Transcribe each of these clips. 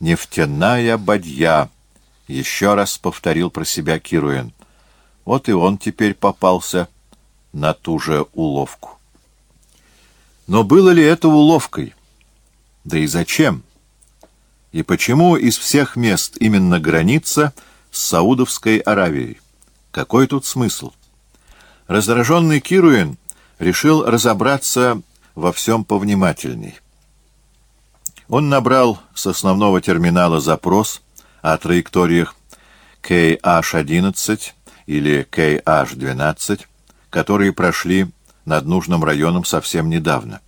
«Нефтяная бадья», — еще раз повторил про себя Кируэн. Вот и он теперь попался на ту же уловку. Но было ли это уловкой? Да и зачем? И почему из всех мест именно граница с Саудовской Аравией? Какой тут смысл? Раздраженный Кируин решил разобраться во всем повнимательней. Он набрал с основного терминала запрос о траекториях KH-11 или KH-12, которые прошли над нужным районом совсем недавно.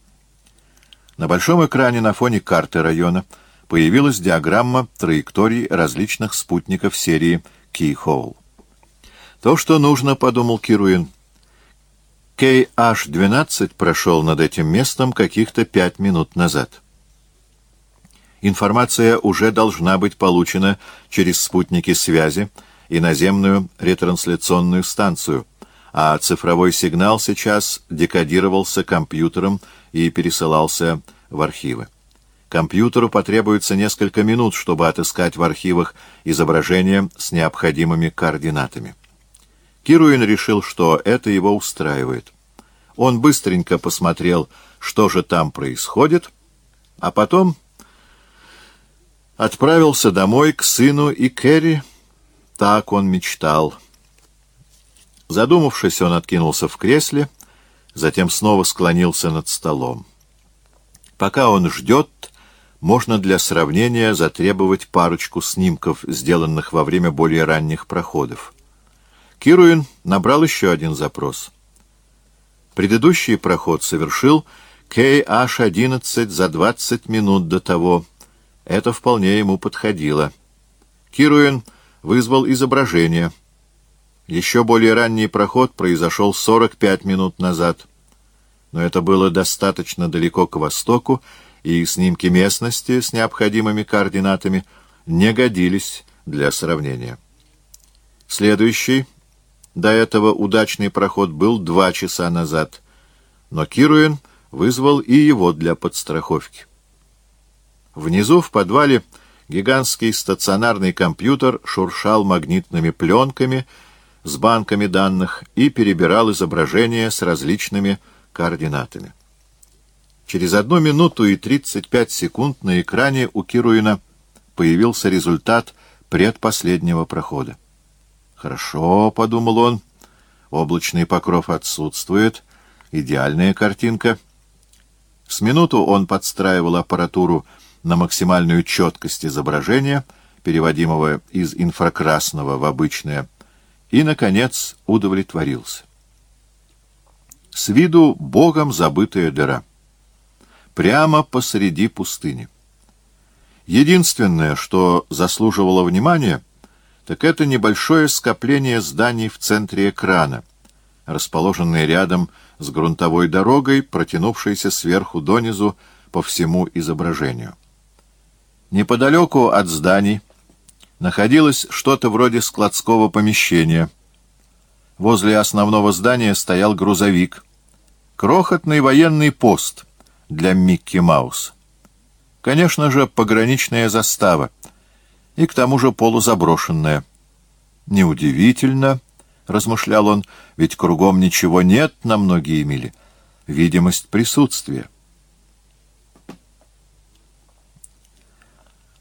На большом экране на фоне карты района появилась диаграмма траекторий различных спутников серии Keyhole. То, что нужно, подумал Кируин. KH-12 прошел над этим местом каких-то пять минут назад. Информация уже должна быть получена через спутники связи и наземную ретрансляционную станцию, а цифровой сигнал сейчас декодировался компьютером и пересылался в архивы. Компьютеру потребуется несколько минут, чтобы отыскать в архивах изображение с необходимыми координатами. Кируин решил, что это его устраивает. Он быстренько посмотрел, что же там происходит, а потом отправился домой к сыну и Кэрри. Так он мечтал. Задумавшись, он откинулся в кресле, затем снова склонился над столом. Пока он ждет, можно для сравнения затребовать парочку снимков, сделанных во время более ранних проходов. Кируин набрал еще один запрос. Предыдущий проход совершил KH-11 за 20 минут до того, это вполне ему подходило. Кируин вызвал изображение. Еще более ранний проход произошел 45 минут назад. Но это было достаточно далеко к востоку, и снимки местности с необходимыми координатами не годились для сравнения. Следующий, до этого удачный проход был два часа назад, но Кируин вызвал и его для подстраховки. Внизу в подвале гигантский стационарный компьютер шуршал магнитными пленками с банками данных и перебирал изображения с различными координатами. Через одну минуту и 35 секунд на экране у Кируина появился результат предпоследнего прохода. «Хорошо», — подумал он, — «облачный покров отсутствует, идеальная картинка». С минуту он подстраивал аппаратуру на максимальную четкость изображения, переводимого из инфракрасного в обычное, и, наконец, удовлетворился. С виду богом забытая дыра. Прямо посреди пустыни. Единственное, что заслуживало внимания, так это небольшое скопление зданий в центре экрана, расположенное рядом с грунтовой дорогой, протянувшейся сверху донизу по всему изображению. Неподалеку от зданий находилось что-то вроде складского помещения. Возле основного здания стоял грузовик. Крохотный военный пост для Микки Маус. Конечно же, пограничная застава. И к тому же полузаброшенная. Неудивительно, — размышлял он, — ведь кругом ничего нет на многие мили. Видимость присутствия.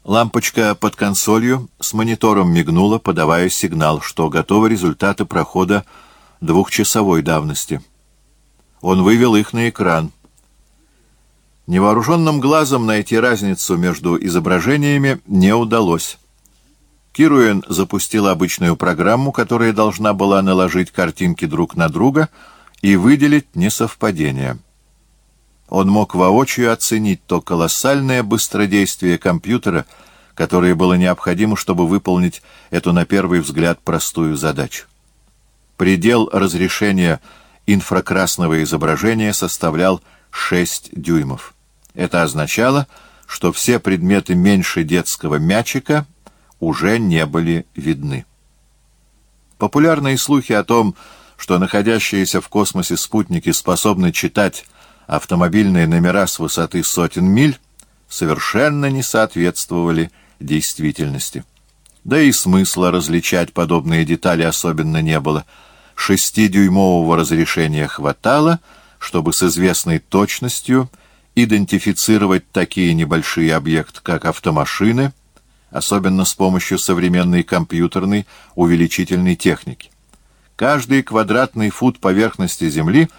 Лампочка под консолью с монитором мигнула, подавая сигнал, что готовы результаты прохода двухчасовой давности. Он вывел их на экран. Невооруженным глазом найти разницу между изображениями не удалось. Кируэн запустил обычную программу, которая должна была наложить картинки друг на друга и выделить несовпадения. Он мог воочию оценить то колоссальное быстродействие компьютера, которое было необходимо, чтобы выполнить эту на первый взгляд простую задачу. Предел разрешения инфракрасного изображения составлял 6 дюймов. Это означало, что все предметы меньше детского мячика уже не были видны. Популярные слухи о том, что находящиеся в космосе спутники способны читать автомобильные номера с высоты сотен миль совершенно не соответствовали действительности. Да и смысла различать подобные детали особенно не было. Шестидюймового разрешения хватало, чтобы с известной точностью идентифицировать такие небольшие объекты, как автомашины, особенно с помощью современной компьютерной увеличительной техники. Каждый квадратный фут поверхности Земли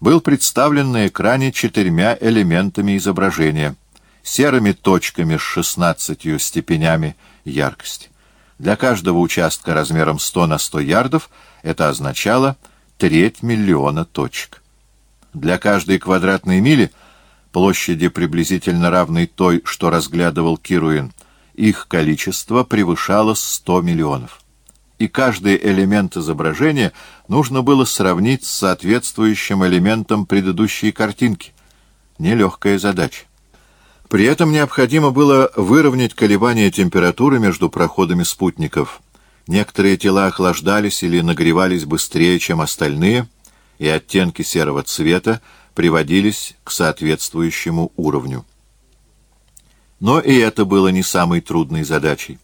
был представлен на экране четырьмя элементами изображения, серыми точками с 16 степенями яркости. Для каждого участка размером 100 на 100 ярдов это означало треть миллиона точек. Для каждой квадратной мили, площади приблизительно равной той, что разглядывал Кируин, их количество превышало 100 миллионов и каждый элемент изображения нужно было сравнить с соответствующим элементом предыдущей картинки. Нелегкая задача. При этом необходимо было выровнять колебания температуры между проходами спутников. Некоторые тела охлаждались или нагревались быстрее, чем остальные, и оттенки серого цвета приводились к соответствующему уровню. Но и это было не самой трудной задачей.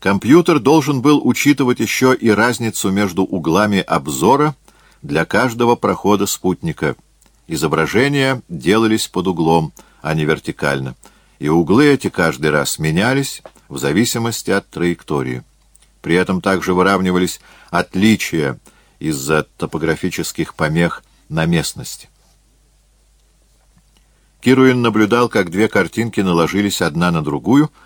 Компьютер должен был учитывать еще и разницу между углами обзора для каждого прохода спутника. Изображения делались под углом, а не вертикально, и углы эти каждый раз менялись в зависимости от траектории. При этом также выравнивались отличия из-за топографических помех на местности. Кируин наблюдал, как две картинки наложились одна на другую —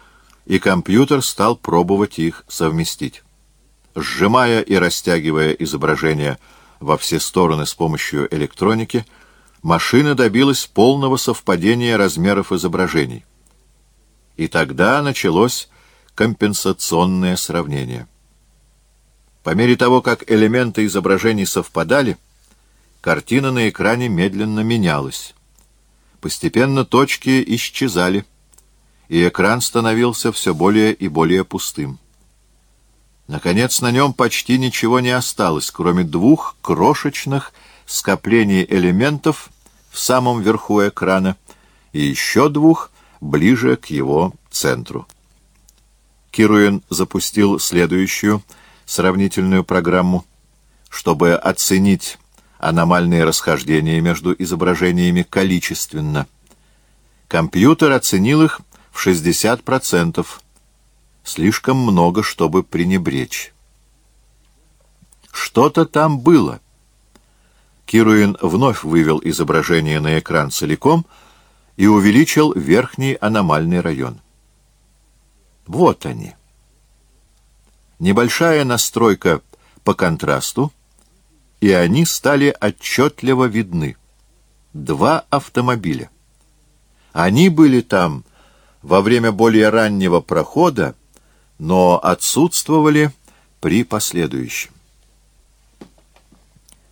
и компьютер стал пробовать их совместить. Сжимая и растягивая изображение во все стороны с помощью электроники, машина добилась полного совпадения размеров изображений. И тогда началось компенсационное сравнение. По мере того, как элементы изображений совпадали, картина на экране медленно менялась. Постепенно точки исчезали, и экран становился все более и более пустым. Наконец, на нем почти ничего не осталось, кроме двух крошечных скоплений элементов в самом верху экрана и еще двух ближе к его центру. Кируин запустил следующую сравнительную программу, чтобы оценить аномальные расхождения между изображениями количественно. Компьютер оценил их в 60%. Слишком много, чтобы пренебречь. Что-то там было. Кируин вновь вывел изображение на экран целиком и увеличил верхний аномальный район. Вот они. Небольшая настройка по контрасту, и они стали отчетливо видны. Два автомобиля. Они были там во время более раннего прохода, но отсутствовали при последующем.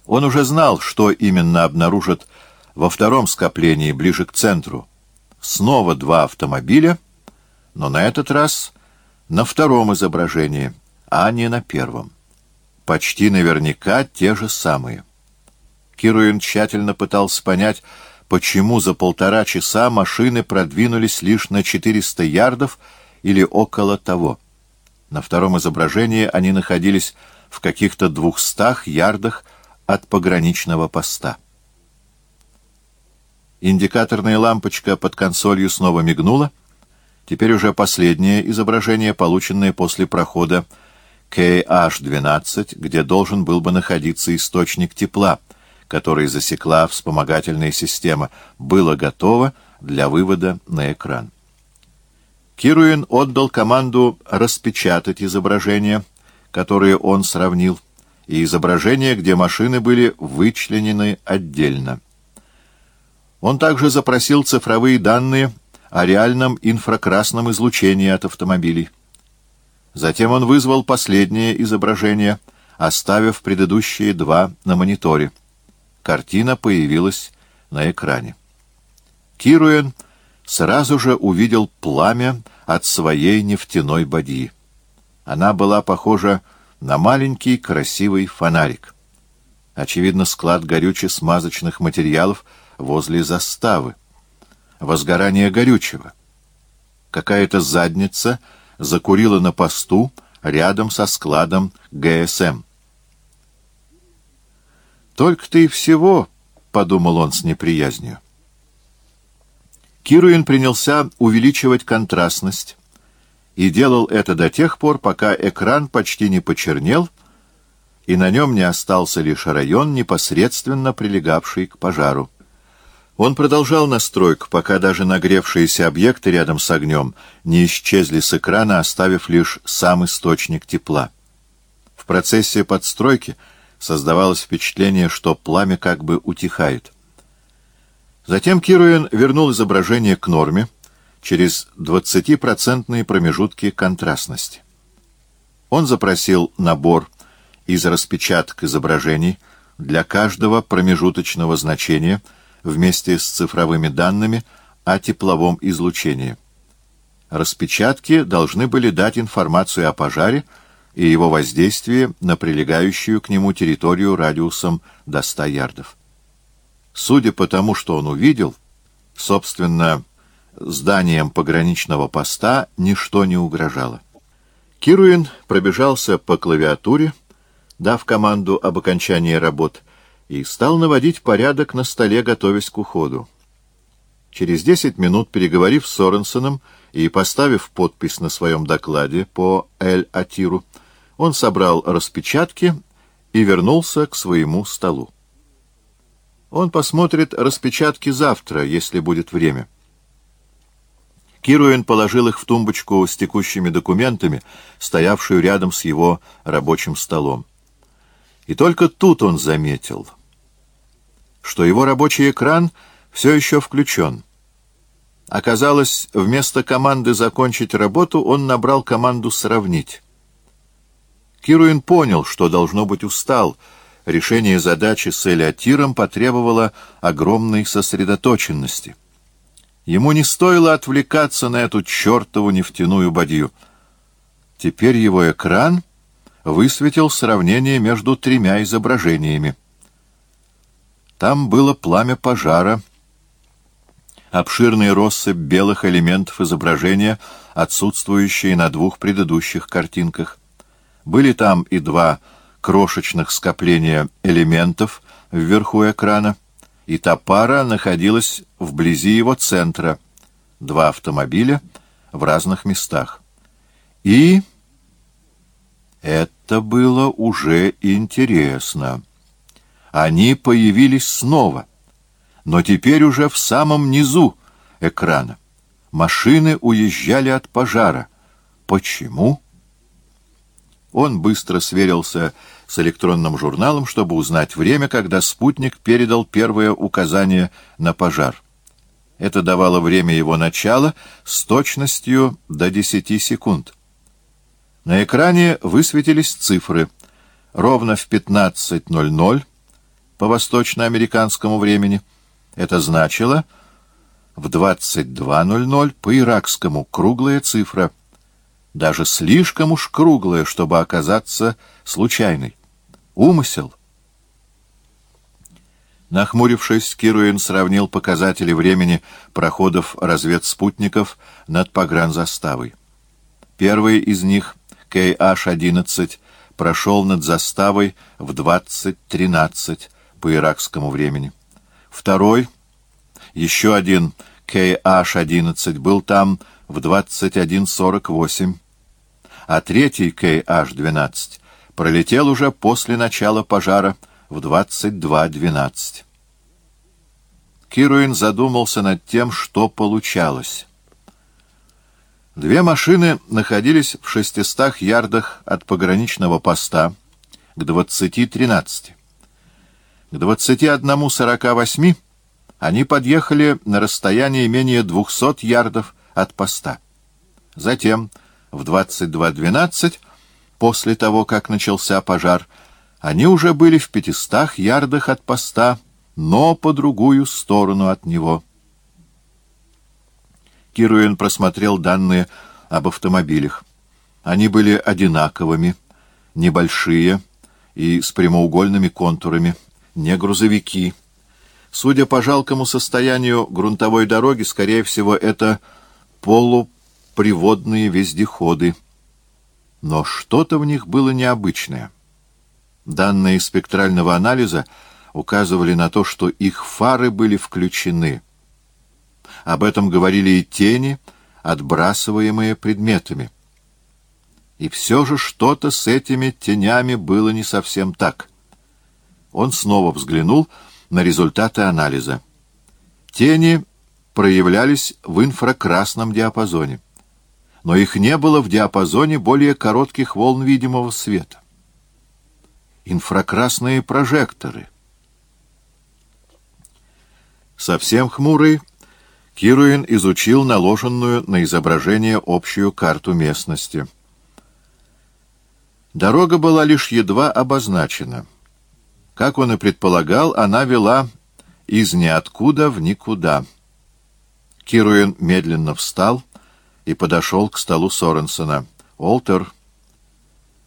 Он уже знал, что именно обнаружит во втором скоплении ближе к центру. Снова два автомобиля, но на этот раз на втором изображении, а не на первом. Почти наверняка те же самые. Кируин тщательно пытался понять, почему за полтора часа машины продвинулись лишь на 400 ярдов или около того. На втором изображении они находились в каких-то двухстах ярдах от пограничного поста. Индикаторная лампочка под консолью снова мигнула. Теперь уже последнее изображение, полученное после прохода KH-12, где должен был бы находиться источник тепла — который засекла вспомогательная система, было готово для вывода на экран. Кируин отдал команду распечатать изображения, которые он сравнил, и изображения, где машины были вычленены отдельно. Он также запросил цифровые данные о реальном инфракрасном излучении от автомобилей. Затем он вызвал последнее изображение, оставив предыдущие два на мониторе. Картина появилась на экране. Кируэн сразу же увидел пламя от своей нефтяной бадьи. Она была похожа на маленький красивый фонарик. Очевидно, склад горюче-смазочных материалов возле заставы. Возгорание горючего. Какая-то задница закурила на посту рядом со складом ГСМ. «Только ты и всего», — подумал он с неприязнью. Кируин принялся увеличивать контрастность и делал это до тех пор, пока экран почти не почернел, и на нем не остался лишь район, непосредственно прилегавший к пожару. Он продолжал настройку, пока даже нагревшиеся объекты рядом с огнем не исчезли с экрана, оставив лишь сам источник тепла. В процессе подстройки создавалось впечатление, что пламя как бы утихает. Затем Кируэн вернул изображение к норме через 20% промежутки контрастности. Он запросил набор из распечаток изображений для каждого промежуточного значения вместе с цифровыми данными о тепловом излучении. Распечатки должны были дать информацию о пожаре и его воздействии на прилегающую к нему территорию радиусом до 100 ярдов. Судя по тому, что он увидел, собственно, зданием пограничного поста ничто не угрожало. Кируин пробежался по клавиатуре, дав команду об окончании работ, и стал наводить порядок на столе, готовясь к уходу. Через десять минут, переговорив с Соренсоном и поставив подпись на своем докладе по Эль-Атиру, он собрал распечатки и вернулся к своему столу. Он посмотрит распечатки завтра, если будет время. Кируин положил их в тумбочку с текущими документами, стоявшую рядом с его рабочим столом. И только тут он заметил, что его рабочий экран все еще включен. Оказалось, вместо команды «закончить работу» он набрал команду «сравнить». Кируин понял, что должно быть устал — решение задачи с Элиотиром потребовало огромной сосредоточенности. Ему не стоило отвлекаться на эту чертову нефтяную бадью. Теперь его экран высветил сравнение между тремя изображениями. Там было пламя пожара, обширный россыпь белых элементов изображения, отсутствующие на двух предыдущих картинках. Были там и два крошечных скопления элементов вверху экрана, и та пара находилась вблизи его центра, два автомобиля в разных местах. И это было уже интересно. Они появились снова, но теперь уже в самом низу экрана. Машины уезжали от пожара. Почему? Он быстро сверился с электронным журналом, чтобы узнать время, когда спутник передал первое указание на пожар. Это давало время его начала с точностью до 10 секунд. На экране высветились цифры. Ровно в 15.00 по восточноамериканскому времени. Это значило в 22.00 по иракскому круглая цифра — даже слишком уж круглая, чтобы оказаться случайной. Умысел. Нахмурившись, Кируин сравнил показатели времени проходов разведспутников над погранзаставой. Первый из них, KH-11, прошел над заставой в 20.13 по иракскому времени. Второй, еще один KH-11, был там в 21.48 а третий KH-12 пролетел уже после начала пожара в 22.12. Кируин задумался над тем, что получалось. Две машины находились в 600 ярдах от пограничного поста к 20.13. К 21.48 они подъехали на расстоянии менее 200 ярдов от поста. Затем в 22.12, после того, как начался пожар, они уже были в пятистах ярдах от поста, но по другую сторону от него. Кируин просмотрел данные об автомобилях. Они были одинаковыми, небольшие и с прямоугольными контурами, не грузовики. Судя по жалкому состоянию грунтовой дороги, скорее всего, это полу приводные вездеходы. Но что-то в них было необычное. Данные спектрального анализа указывали на то, что их фары были включены. Об этом говорили и тени, отбрасываемые предметами. И все же что-то с этими тенями было не совсем так. Он снова взглянул на результаты анализа. Тени проявлялись в инфракрасном диапазоне, но их не было в диапазоне более коротких волн видимого света. Инфракрасные прожекторы. Совсем хмурый, Кируин изучил наложенную на изображение общую карту местности. Дорога была лишь едва обозначена. Как он и предполагал, она вела из ниоткуда в никуда. Кируин медленно встал и подошел к столу Соренсона. «Олтер,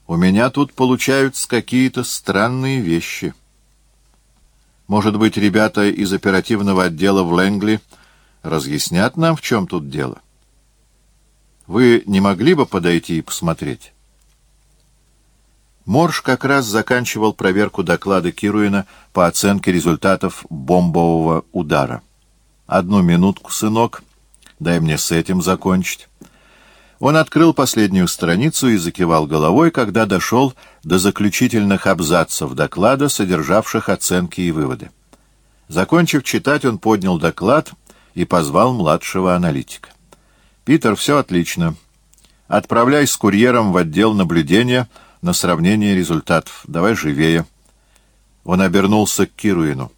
у меня тут получаются какие-то странные вещи. Может быть, ребята из оперативного отдела в Лэнгли разъяснят нам, в чем тут дело? Вы не могли бы подойти и посмотреть?» Морж как раз заканчивал проверку доклада Кируина по оценке результатов бомбового удара. «Одну минутку, сынок. Дай мне с этим закончить». Он открыл последнюю страницу и закивал головой, когда дошел до заключительных абзацев доклада, содержавших оценки и выводы. Закончив читать, он поднял доклад и позвал младшего аналитика. «Питер, все отлично. Отправляй с курьером в отдел наблюдения на сравнение результатов. Давай живее». Он обернулся к Кируину.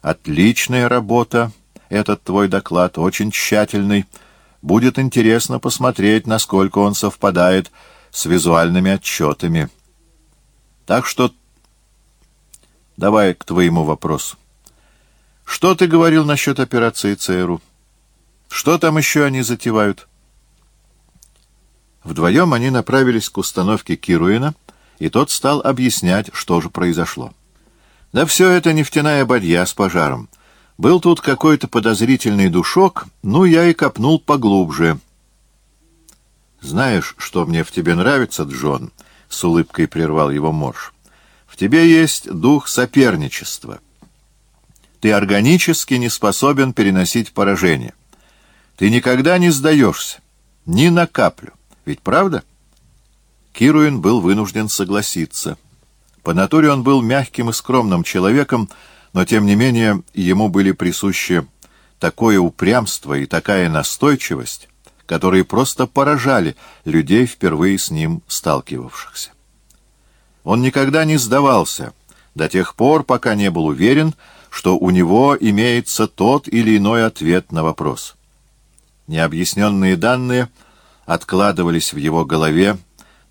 «Отличная работа, этот твой доклад, очень тщательный». Будет интересно посмотреть, насколько он совпадает с визуальными отчетами. Так что давай к твоему вопросу. Что ты говорил насчет операции ЦРУ? Что там еще они затевают? Вдвоем они направились к установке Кируина, и тот стал объяснять, что же произошло. Да все это нефтяная бадья с пожаром. Был тут какой-то подозрительный душок, ну, я и копнул поглубже. «Знаешь, что мне в тебе нравится, Джон?» — с улыбкой прервал его Морж. «В тебе есть дух соперничества. Ты органически не способен переносить поражение. Ты никогда не сдаешься, ни на каплю. Ведь правда?» Кируин был вынужден согласиться. По натуре он был мягким и скромным человеком, но, тем не менее, ему были присущи такое упрямство и такая настойчивость, которые просто поражали людей, впервые с ним сталкивавшихся. Он никогда не сдавался до тех пор, пока не был уверен, что у него имеется тот или иной ответ на вопрос. Необъясненные данные откладывались в его голове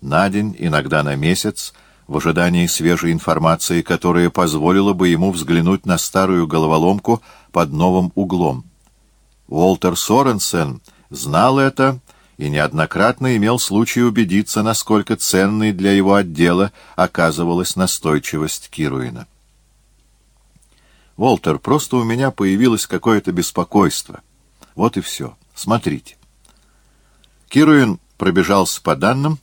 на день, иногда на месяц, в ожидании свежей информации, которая позволила бы ему взглянуть на старую головоломку под новым углом. Уолтер Соренсен знал это и неоднократно имел случай убедиться, насколько ценной для его отдела оказывалась настойчивость Кируина. «Уолтер, просто у меня появилось какое-то беспокойство. Вот и все. Смотрите». Кируин пробежался по данным,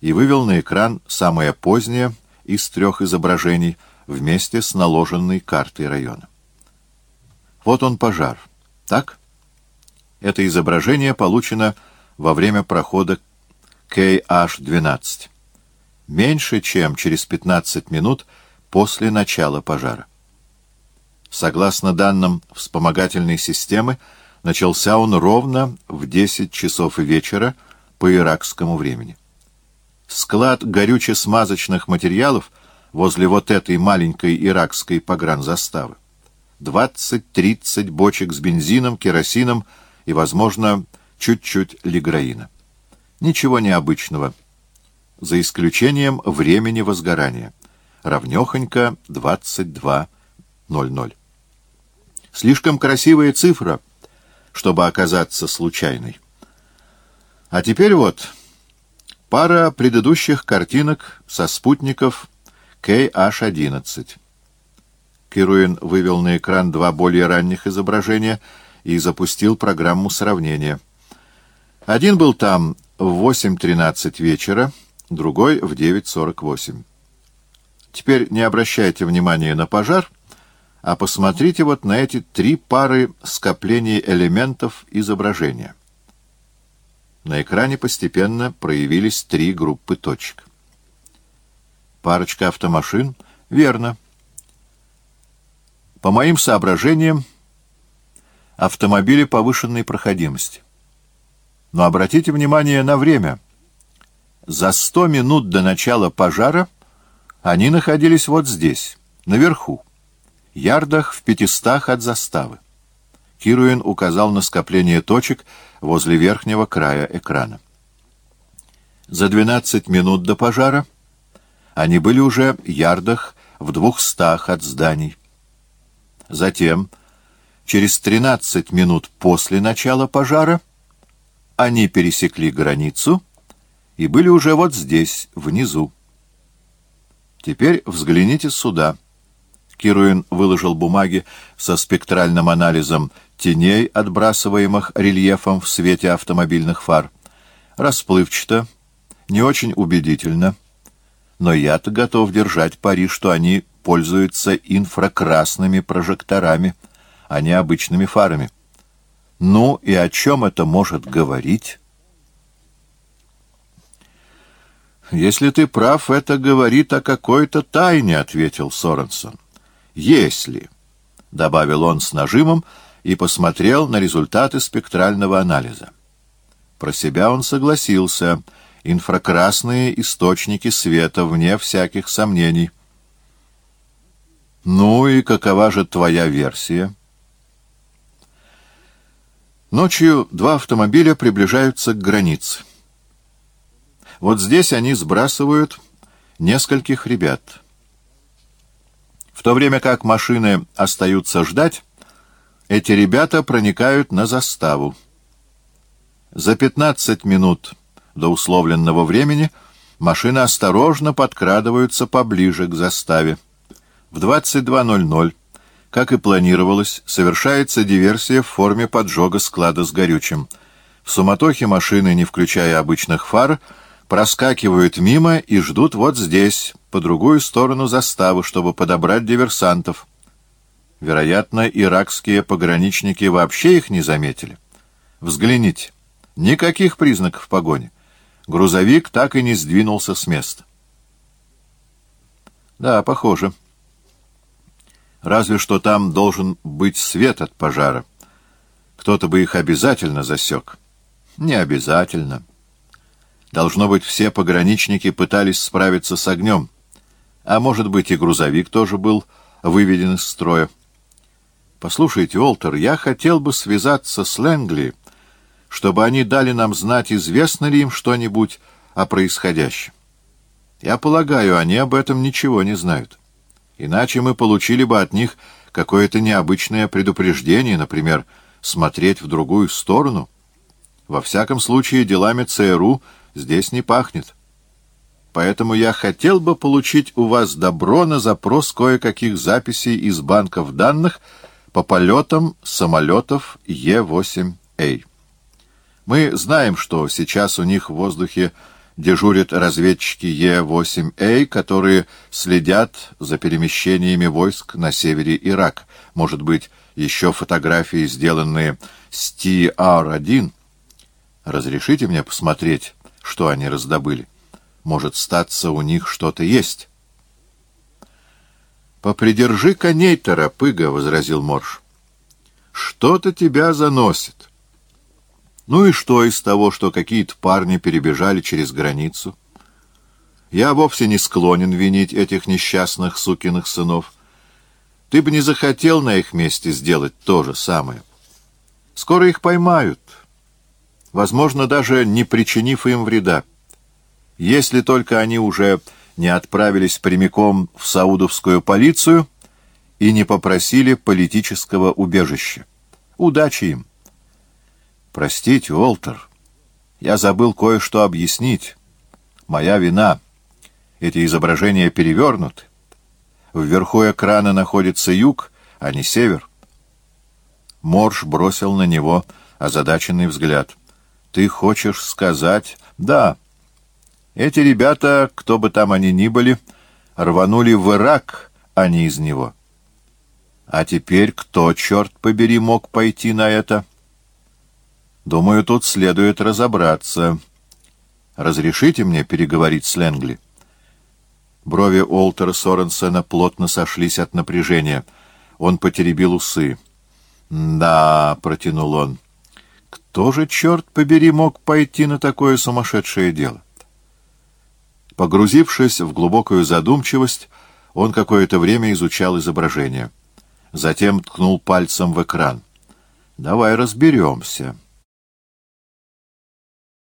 и вывел на экран самое позднее из трех изображений вместе с наложенной картой района. Вот он пожар. Так? Это изображение получено во время прохода KH-12. Меньше, чем через 15 минут после начала пожара. Согласно данным вспомогательной системы, начался он ровно в 10 часов вечера по иракскому времени. Склад горюче-смазочных материалов возле вот этой маленькой иракской погранзаставы. Двадцать-тридцать бочек с бензином, керосином и, возможно, чуть-чуть лиграина. Ничего необычного, за исключением времени возгорания. Равнехонько 22.00. Слишком красивая цифра, чтобы оказаться случайной. А теперь вот... Пара предыдущих картинок со спутников KH-11. Кируин вывел на экран два более ранних изображения и запустил программу сравнения. Один был там в 8.13 вечера, другой в 9.48. Теперь не обращайте внимания на пожар, а посмотрите вот на эти три пары скоплений элементов изображения. На экране постепенно проявились три группы точек. Парочка автомашин? Верно. По моим соображениям, автомобили повышенной проходимости. Но обратите внимание на время. За сто минут до начала пожара они находились вот здесь, наверху, ярдах в пятистах от заставы. Кируин указал на скопление точек возле верхнего края экрана. За 12 минут до пожара они были уже ярдах в двухстах от зданий. Затем, через 13 минут после начала пожара, они пересекли границу и были уже вот здесь, внизу. Теперь взгляните сюда. Кируин выложил бумаги со спектральным анализом теней, отбрасываемых рельефом в свете автомобильных фар. Расплывчато, не очень убедительно. Но я-то готов держать пари, что они пользуются инфракрасными прожекторами, а не обычными фарами. Ну и о чем это может говорить? «Если ты прав, это говорит о какой-то тайне», — ответил Соренсон. «Если», — добавил он с нажимом и посмотрел на результаты спектрального анализа. Про себя он согласился. Инфракрасные источники света, вне всяких сомнений. «Ну и какова же твоя версия?» Ночью два автомобиля приближаются к границе. Вот здесь они сбрасывают нескольких ребят. В то время как машины остаются ждать, эти ребята проникают на заставу. За 15 минут до условленного времени машины осторожно подкрадываются поближе к заставе. В 22.00, как и планировалось, совершается диверсия в форме поджога склада с горючим. В суматохе машины, не включая обычных фар, проскакивают мимо и ждут вот здесь, по другую сторону заставы, чтобы подобрать диверсантов. Вероятно, иракские пограничники вообще их не заметили. Взгляните. Никаких признаков погони. Грузовик так и не сдвинулся с места. Да, похоже. Разве что там должен быть свет от пожара. Кто-то бы их обязательно засек. Не обязательно. Должно быть, все пограничники пытались справиться с огнем. А может быть, и грузовик тоже был выведен из строя. Послушайте, Олтер, я хотел бы связаться с Лэнгли, чтобы они дали нам знать, известно ли им что-нибудь о происходящем. Я полагаю, они об этом ничего не знают. Иначе мы получили бы от них какое-то необычное предупреждение, например, смотреть в другую сторону. Во всяком случае, делами ЦРУ — здесь не пахнет. Поэтому я хотел бы получить у вас добро на запрос кое-каких записей из банков данных по полетам самолетов Е-8А. Мы знаем, что сейчас у них в воздухе дежурят разведчики Е-8А, которые следят за перемещениями войск на севере Ирака. Может быть, еще фотографии, сделанные с ТР-1. Разрешите мне посмотреть что они раздобыли. Может, статься у них что-то есть. «Попридержи коней, торопыга», — возразил Морж. «Что-то тебя заносит». «Ну и что из того, что какие-то парни перебежали через границу?» «Я вовсе не склонен винить этих несчастных сукиных сынов. Ты бы не захотел на их месте сделать то же самое. Скоро их поймают» возможно, даже не причинив им вреда. Если только они уже не отправились прямиком в саудовскую полицию и не попросили политического убежища. Удачи им! Простите, Уолтер, я забыл кое-что объяснить. Моя вина. Эти изображения перевернуты. Вверху экрана находится юг, а не север. Морж бросил на него озадаченный взгляд — Ты хочешь сказать... Да. Эти ребята, кто бы там они ни были, рванули в Ирак, а не из него. А теперь кто, черт побери, мог пойти на это? Думаю, тут следует разобраться. Разрешите мне переговорить с Ленгли?» Брови Олтера Соренсена плотно сошлись от напряжения. Он потеребил усы. «Да», — протянул он, — «кто же, черт побери, мог пойти на такое сумасшедшее дело?» Погрузившись в глубокую задумчивость, он какое-то время изучал изображение. Затем ткнул пальцем в экран. «Давай разберемся».